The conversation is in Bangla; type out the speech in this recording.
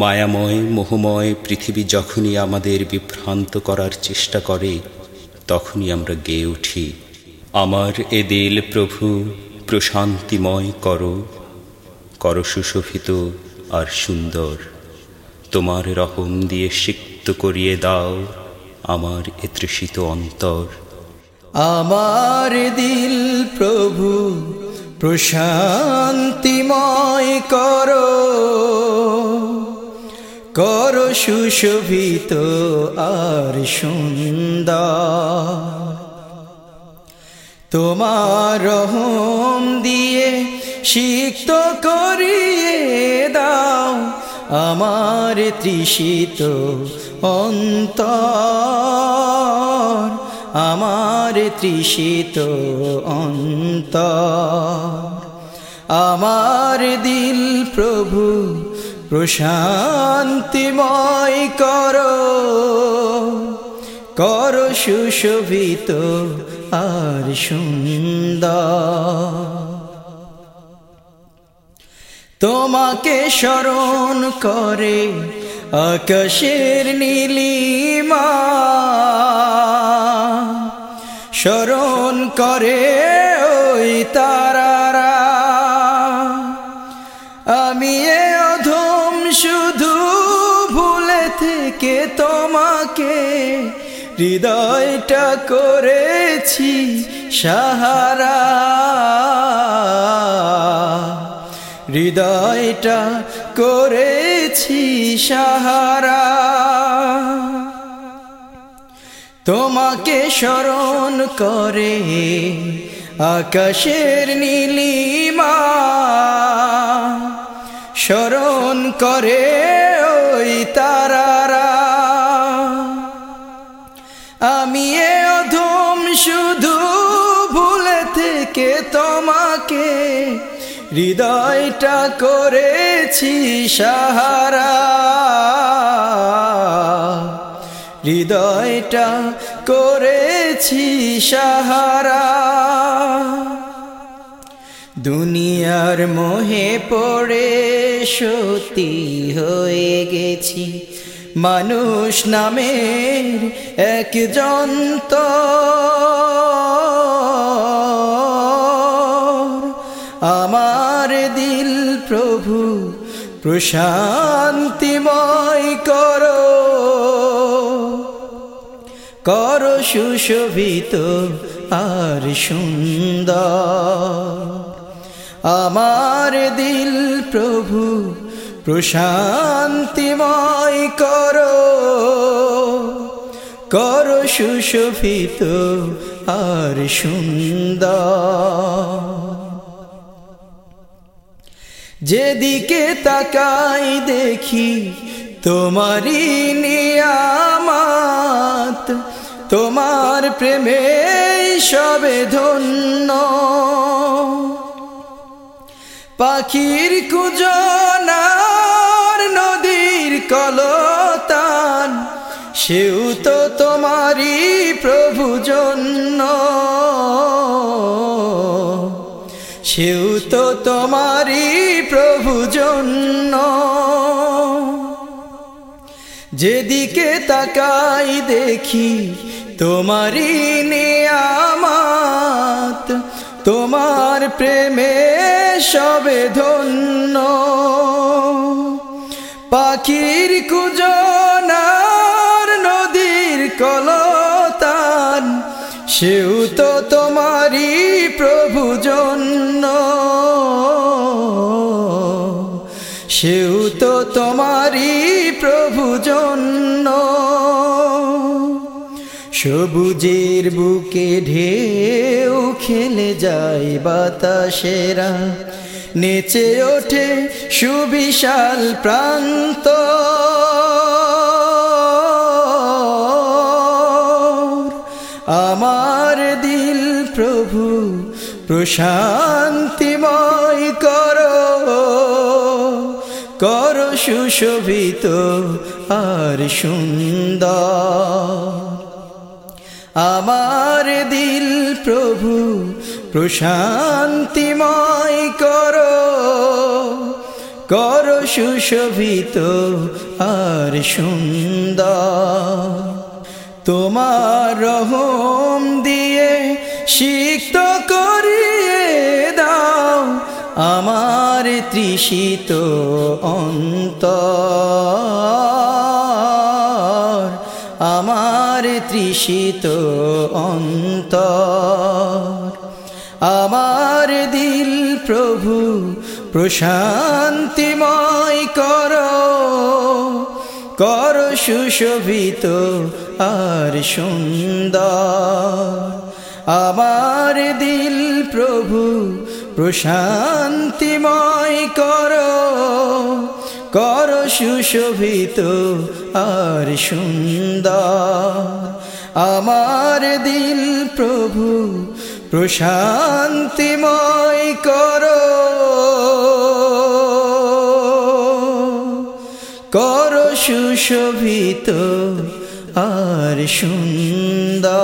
মায়াময়, মোহময় পৃথিবী যখনই আমাদের বিভ্রান্ত করার চেষ্টা করে, তখনই আমরা গেয়ে উঠি। আমার এ দিল প্রভু, প্রশান্তিময় করো, কর সুশোভিত আর সুন্দর। তোমার রহম দিয়ে সিক্ত করিয়ে দাও আমার এ তৃষিত অন্তর। আমার দিল প্রভু, প্রশান্তিময় করো। করো সুশোভিত আর সুন্দর। তোমার রহম দিয়ে সিক্ত করিয়ে দাও আমার তৃষিত অন্তর। আমার তৃষিত অন্তর। আমার দিল প্রভু প্রশান্তিময় করো, কর সুশোভিত আর সুন্দর। তোমাকে স্মরণ করে আকাশের নীলিমা, স্মরণ করে ওই তারারা হৃদয়টা করেছি সাহারা। হৃদয়টা করেছি সাহারা। তোমাকে স্মরণ করে আকাশের নীলিমা। স্মরণ করে ওই তারারা থেকে তোমাকে হৃদয়টা করেছি সাহারা। হৃদয়টা করেছি সাহারা। দুনিয়ার মোহে পড়ে সতী হয়ে গেছি। মানুষ নামের এক যন্ত প্রশান্তিময় করো। কর সুশোভিত আর সুন্দর। আমার দিল প্রভু, প্রশান্তিময় করো। কর সুশোভিত আর সুন্দর। যেদিকে তাকাই দেখি তোমারি নিয়ামাত, তোমার প্রেমে সবে ধন্য। পাখির কুজনার নদীর কলতান, সেও তো তোমারই প্রভু জন্য সেও তো তোমারই প্রভু জন্য যেদিকে তাকাই দেখি তোমারই নিয়ামাত, তোমার প্রেমে সবে ধন্য। পাখির কুজনার নদীর কলতান, সেও তো তোমারই প্রভু সেও তো তোমারই প্রভু জন্য সবুজের বুকে ঢেউ খেলে যায় বাতাসেরা। নেচে ওঠে সুবিশাল প্রান্ত। আমার দিল প্রভু প্রশান্তিময় কর সুশোভিত আর সুন্দর। আমার দিল প্রভু, প্রশান্তিময় করো। কর সুশোভিত আর সুন্দর। তোমার রহম দিয়ে সিক্ত তৃষিত অন্তর, আমার তৃষিত অন্তর। আমার দিল প্রভু, প্রশান্তিময় কর কর সুশোভিত আর সুন্দর। আমার দিল প্রভু প্রশান্তিময় কর কর সুশোভিত আর সুন্দর। আমার দিল প্রভু, প্রশান্তিময় কর কর সুশোভিত আর সুন্দর।